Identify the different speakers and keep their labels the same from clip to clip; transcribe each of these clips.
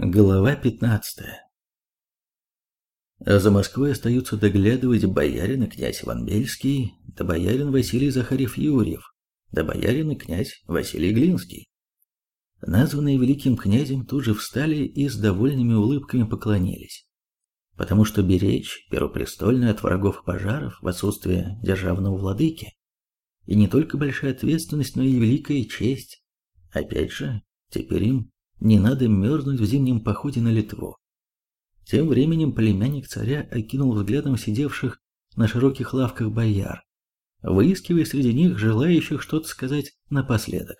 Speaker 1: Глава 15 За Москвой остаются доглядывать боярин и князь Иван Бельский, да боярин Василий Захарев-Юрьев, да боярин и князь Василий Глинский. Названные великим князем тут же встали и с довольными улыбками поклонились, потому что беречь первопрестольную от врагов и пожаров в отсутствие державного владыки и не только большая ответственность, но и великая честь. Опять же, теперь им не надо мерзнуть в зимнем походе на Литву. Тем временем племянник царя окинул взглядом сидевших на широких лавках бояр, выискивая среди них желающих что-то сказать напоследок.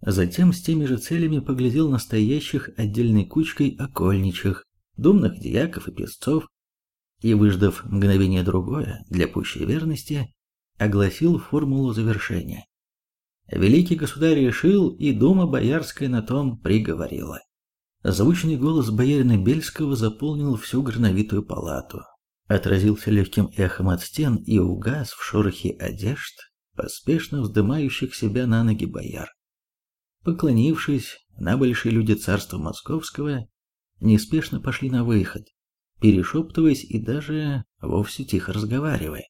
Speaker 1: Затем с теми же целями поглядел настоящих отдельной кучкой окольничих, думных дьяков и песцов, и, выждав мгновение другое для пущей верности, огласил формулу завершения. Великий государь решил, и дума боярская на том приговорила. Звучный голос боярина Бельского заполнил всю грановитую палату, отразился легким эхом от стен и угас в шорохе одежд, поспешно вздымающих себя на ноги бояр. Поклонившись, набольшие люди царства московского неспешно пошли на выход, перешептываясь и даже вовсе тихо разговаривая.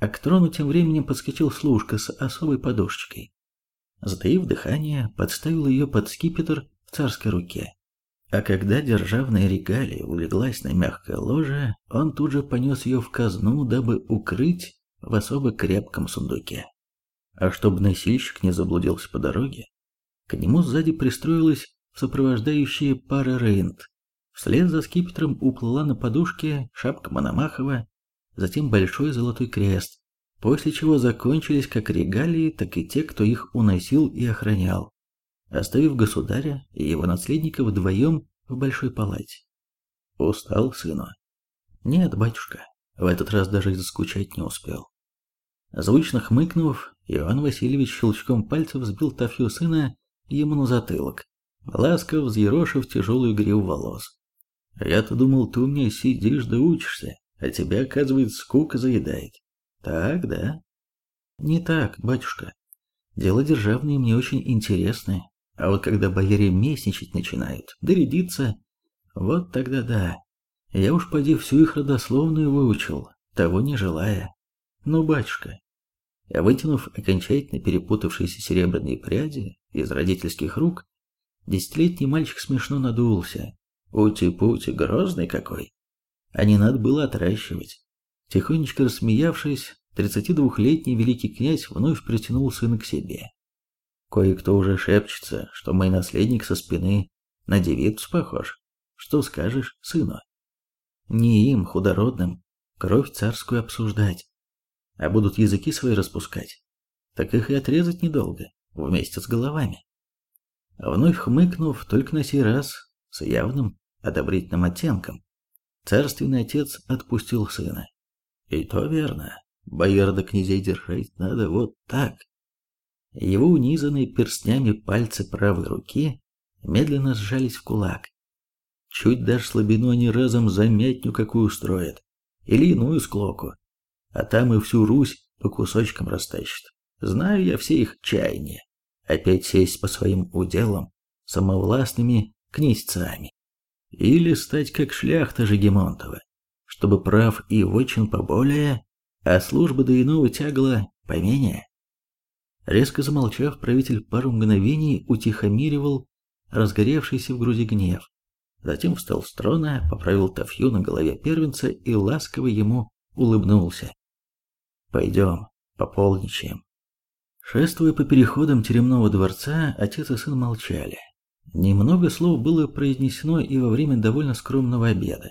Speaker 1: А к трону тем временем подскочил служка с особой подушечкой. Затаив дыхание, подставил ее под скипетр в царской руке. А когда державная регалия улеглась на мягкое ложе, он тут же понес ее в казну, дабы укрыть в особо крепком сундуке. А чтобы носильщик не заблудился по дороге, к нему сзади пристроилась сопровождающая пара рейнт. Вслед за скипетром уплыла на подушке шапка Мономахова, затем большой золотой крест, после чего закончились как регалии, так и те, кто их уносил и охранял, оставив государя и его наследника вдвоем в большой палате. Устал сыну? Нет, батюшка, в этот раз даже и заскучать не успел. Звучно хмыкнув, Иван Васильевич щелчком пальцев сбил тафью сына ему на затылок, ласково взъерошив тяжелую гриву волос. «Я-то думал, ты у меня сидишь да учишься, а тебя, оказывается, скука заедает. Так, да? Не так, батюшка. Дело державное мне очень интересное. А вот когда бояре местничать начинают, дорядиться, вот тогда да. Я уж поди всю их родословную выучил, того не желая. Ну, батюшка, вытянув окончательно перепутавшиеся серебряные пряди из родительских рук, десятилетний мальчик смешно надулся. Ути-пути, грозный какой. А не надо было отращивать. Тихонечко рассмеявшись, 32-летний великий князь вновь притянул сына к себе. Кое-кто уже шепчется, что мой наследник со спины на девицу похож. Что скажешь, сыну? Не им, худородным, кровь царскую обсуждать, а будут языки свои распускать. Так их и отрезать недолго, вместе с головами. Вновь хмыкнув, только на сей раз с явным одобрительным оттенком, царственный отец отпустил сына. И то верно. Бояр до князей держать надо вот так. Его унизанные перстнями пальцы правой руки медленно сжались в кулак. Чуть дашь слабину, они разом замятню какую устроят. Или иную склоку. А там и всю Русь по кусочкам растащат. Знаю я все их чаяния. Опять сесть по своим уделам, самовластными князцами. Или стать как шляхта Жегемонтова, чтобы прав и очень поболее, а служба до иного тягла поменее. Резко замолчав, правитель пару мгновений утихомиривал разгоревшийся в груди гнев. Затем встал с трона, поправил тафью на голове первенца и ласково ему улыбнулся. «Пойдем, пополничаем». Шествуя по переходам теремного дворца, отец и сын молчали. Немного слов было произнесено и во время довольно скромного обеда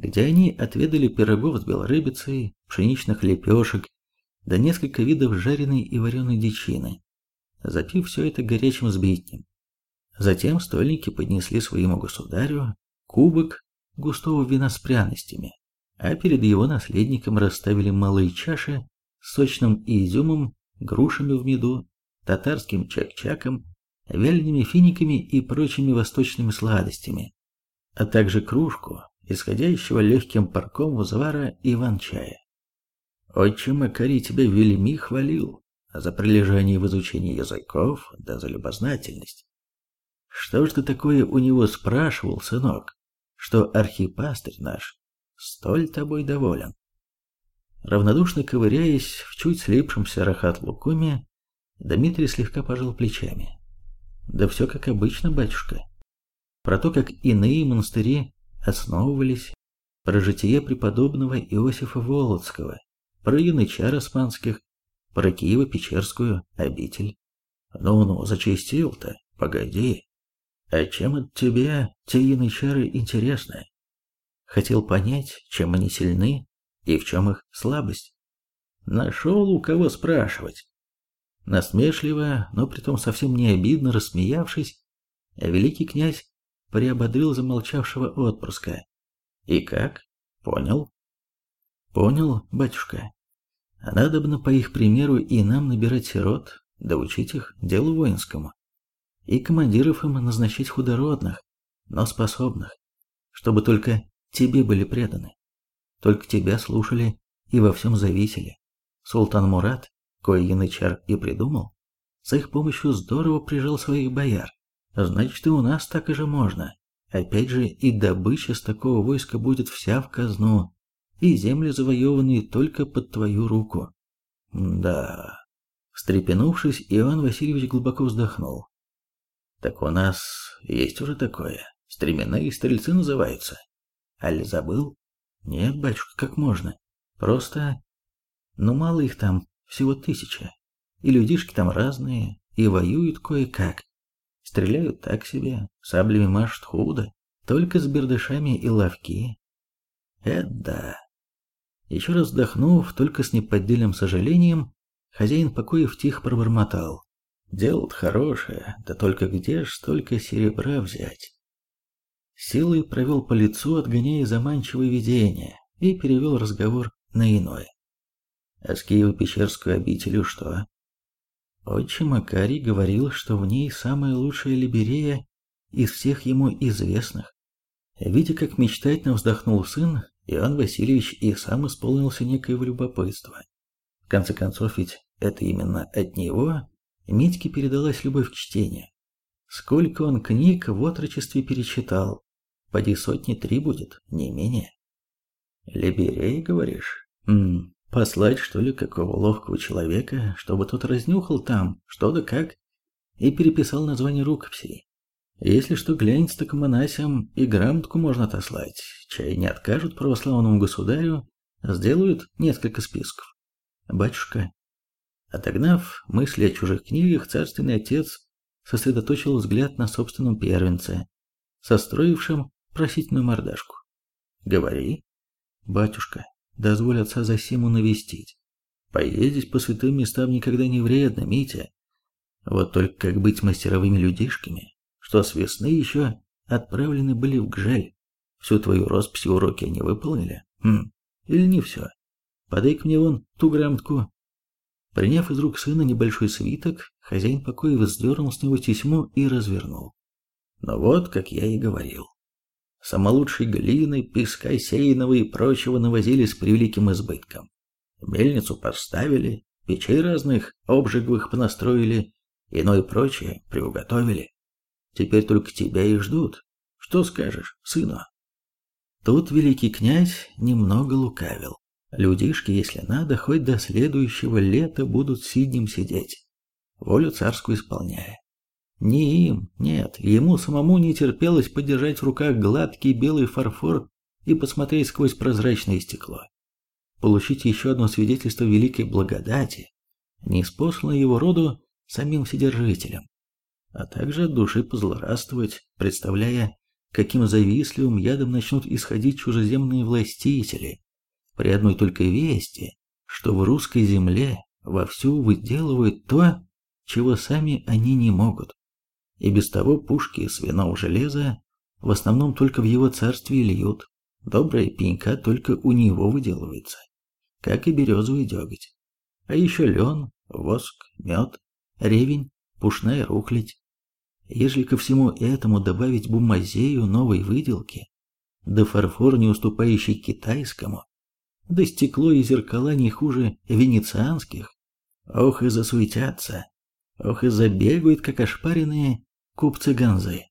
Speaker 1: где они отведали пирогов с белорыбицей, пшеничных лепешек, да несколько видов жареной и вареной дичины, запив все это горячим сбитнем. Затем стольники поднесли своему государю кубок густого вина с пряностями, а перед его наследником расставили малые чаши с сочным изюмом, грушами в меду, татарским чак-чаком, вялеными финиками и прочими восточными сладостями, а также кружку исходящего легким парком узвара Иван-чая. Отчим Макарий тебя вельми хвалил за прилежание в изучении языков, да за любознательность. Что ж ты такое у него спрашивал, сынок, что архипастырь наш столь тобой доволен? Равнодушно ковыряясь в чуть слипшемся рахат лукуме, Дмитрий слегка пожал плечами. Да все как обычно, батюшка. Про то, как иные монастыри основывались, про житие преподобного Иосифа Володского, про янычар испанских, про Киево-Печерскую обитель. Ну-ну, зачастил-то, погоди. А чем от тебя те янычары интересны? Хотел понять, чем они сильны и в чем их слабость. Нашел у кого спрашивать. Насмешливо, но притом совсем не обидно рассмеявшись, великий князь приободрил замолчавшего отпрыска. «И как? Понял?» «Понял, батюшка. Надобно по их примеру и нам набирать сирот, да учить их делу воинскому. И командиров им назначить худородных, но способных, чтобы только тебе были преданы, только тебя слушали и во всем зависели. Султан Мурат кое янычар и придумал, с их помощью здорово прижал своих бояр. Значит, и у нас так и же можно. Опять же, и добыча с такого войска будет вся в казну, и земли завоеванные только под твою руку. Да. Встрепенувшись, Иван Васильевич глубоко вздохнул. Так у нас есть уже такое. Стременные стрельцы называются. Аль забыл? Нет, батюшка, как можно? Просто... Ну, мало их там, всего тысяча. И людишки там разные, и воюют кое-как. Стреляют так себе, саблями машут худо, только с бердышами и ловки. Это да. Еще раз вздохнув, только с неподдельным сожалением, хозяин покоев тихо пробормотал. Дело-то хорошее, да только где ж столько серебра взять? Силой провел по лицу, отгоняя заманчивое видение, и перевел разговор на иное. А с Киево-Печерскую обителью что? Отчим Макарий говорил, что в ней самая лучшая либерея из всех ему известных. Видя, как мечтательно вздохнул сын, Иоанн Васильевич и сам исполнился некоего любопытства. В конце концов, ведь это именно от него Митьке передалась любовь к чтению. Сколько он книг в отрочестве перечитал, поди сотни три будет, не менее. Либерей, говоришь? М Послать, что ли, какого ловкого человека, чтобы тот разнюхал там, что да как, и переписал название рукописей. Если что, глянь к монасям и грамотку можно отослать. Чай не откажут православному государю, сделают несколько списков. Батюшка. Отогнав мысли о чужих книгах, царственный отец сосредоточил взгляд на собственном первенце, состроившем просительную мордашку. «Говори, батюшка, дозволь отца Засиму навестить. Поездить по святым местам никогда не вредно, Митя. Вот только как быть мастеровыми людишками, что с весны еще отправлены были в Гжель. Всю твою роспись уроки они выполнили? Хм, или не все? Подай-ка мне вон ту грамотку. Приняв из рук сына небольшой свиток, хозяин покоя вздернул с него тесьму и развернул. Но вот, как я и говорил, самолучшей глины, песка сеяного и прочего навозили с превеликим избытком. Мельницу поставили, печей разных обжиговых понастроили, иное прочее приуготовили. Теперь только тебя и ждут. Что скажешь, сыну? Тут великий князь немного лукавил. Людишки, если надо, хоть до следующего лета будут сиднем сидеть, волю царскую исполняя. Не им, нет, ему самому не терпелось подержать в руках гладкий белый фарфор и посмотреть сквозь прозрачное стекло. Получить еще одно свидетельство великой благодати, неспосланное его роду самим Вседержителем, а также от души позлорадствовать, представляя, каким завистливым ядом начнут исходить чужеземные властители при одной только вести, что в русской земле вовсю выделывают то, чего сами они не могут. И без того пушки из свиного железа в основном только в его царстве льют. Добрая пенька только у него выделывается, как и березовый деготь. А еще лен, воск, мед, ревень, пушная рухлядь. Ежели ко всему этому добавить бумазею новой выделки, да фарфор, не уступающий китайскому, да стекло и зеркала не хуже венецианских, ох и засуетятся, ох и забегают, как ошпаренные, купцы Ганзы,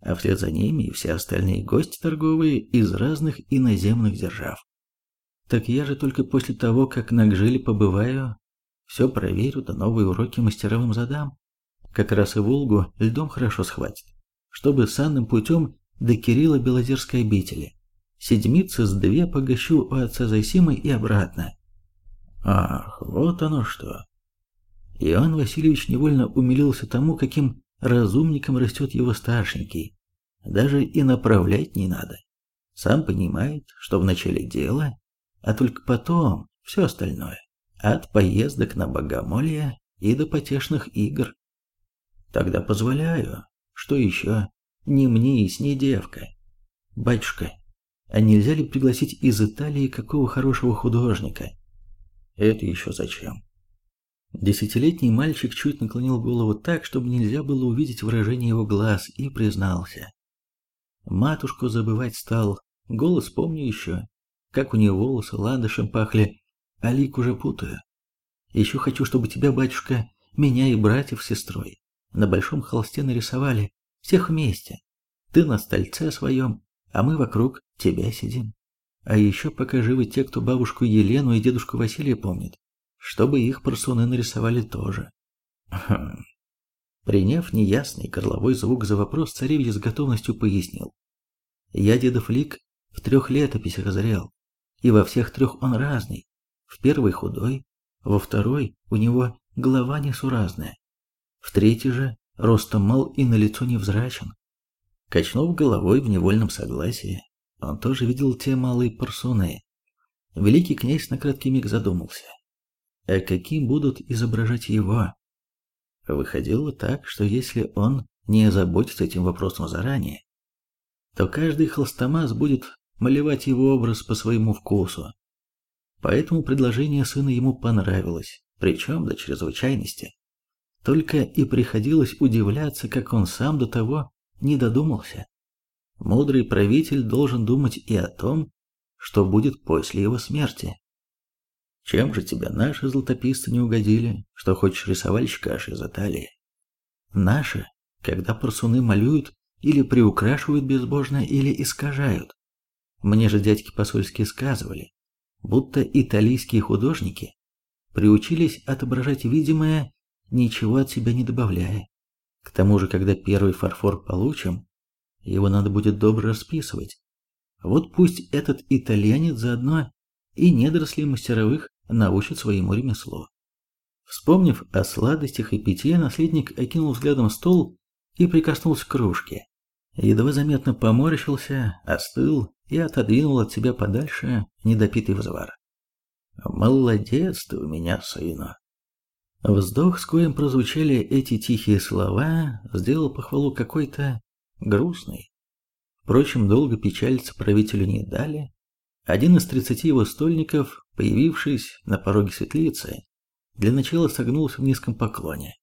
Speaker 1: а вслед за ними и все остальные гости торговые из разных иноземных держав. Так я же только после того, как на Гжиле побываю, все проверю, да новые уроки мастеровым задам. Как раз и Волгу льдом хорошо схватит, чтобы санным путем до Кирилла Белозерской обители. Седмицы с две погощу у отца Зайсимы и обратно. Ах, вот оно что. Иоанн Васильевич невольно умилился тому, каким разумником растет его старшенький. Даже и направлять не надо. Сам понимает, что в начале дела, а только потом все остальное. От поездок на богомолье и до потешных игр. Тогда позволяю. Что еще? Не мне и с ней девка. Батюшка, а нельзя ли пригласить из Италии какого хорошего художника? Это еще зачем? Десятилетний мальчик чуть наклонил голову так, чтобы нельзя было увидеть выражение его глаз, и признался. Матушку забывать стал, голос помню еще, как у нее волосы ландышем пахли, а лик уже путаю. Еще хочу, чтобы тебя, батюшка, меня и братьев с сестрой на большом холсте нарисовали, всех вместе. Ты на стольце своем, а мы вокруг тебя сидим. А еще пока живы те, кто бабушку Елену и дедушку Василия помнит чтобы их парсуны нарисовали тоже. Хм. Приняв неясный горловой звук за вопрос, царевич с готовностью пояснил. Я дедов лик в трех летописях озрел, и во всех трех он разный. В первой худой, во второй у него голова несуразная, в третьей же ростом мал и на лицо невзрачен. Качнув головой в невольном согласии, он тоже видел те малые парсуны. Великий князь на краткий миг задумался а каким будут изображать его. Выходило так, что если он не озаботится этим вопросом заранее, то каждый холстомаз будет малевать его образ по своему вкусу. Поэтому предложение сына ему понравилось, причем до чрезвычайности. Только и приходилось удивляться, как он сам до того не додумался. Мудрый правитель должен думать и о том, что будет после его смерти. Чем же тебя наши златописцы не угодили, что хочешь рисовальщика аж из Италии? Наши, когда парсуны малюют или приукрашивают безбожно, или искажают. Мне же дядьки посольские сказывали, будто итальянские художники приучились отображать видимое, ничего от себя не добавляя. К тому же, когда первый фарфор получим, его надо будет добро расписывать. Вот пусть этот итальянец заодно и недорослей мастеровых научит своему ремеслу. Вспомнив о сладостях и питье, наследник окинул взглядом стол и прикоснулся к кружке. Едва заметно поморщился, остыл и отодвинул от себя подальше недопитый взвар. «Молодец ты у меня, сына!» Вздох, с коим прозвучали эти тихие слова, сделал похвалу какой-то грустный. Впрочем, долго печалиться правителю не дали, один из тридцати его стольников, появившись на пороге светлицы, для начала согнулся в низком поклоне,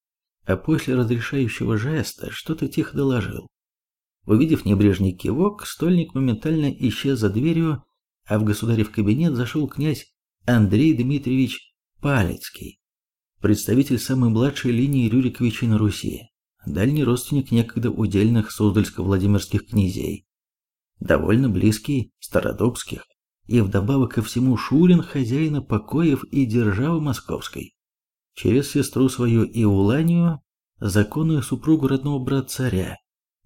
Speaker 1: а после разрешающего жеста что-то тихо доложил. Увидев небрежный кивок, стольник моментально исчез за дверью, а в государев кабинет зашел князь Андрей Дмитриевич Палецкий, представитель самой младшей линии Рюриковичей на Руси, дальний родственник некогда удельных Суздальско-Владимирских князей, довольно близкий Стародубских, и вдобавок ко всему Шурин хозяина покоев и державы московской. Через сестру свою Иуланию, законную супругу родного брата царя,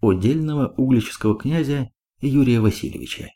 Speaker 1: удельного углического князя Юрия Васильевича.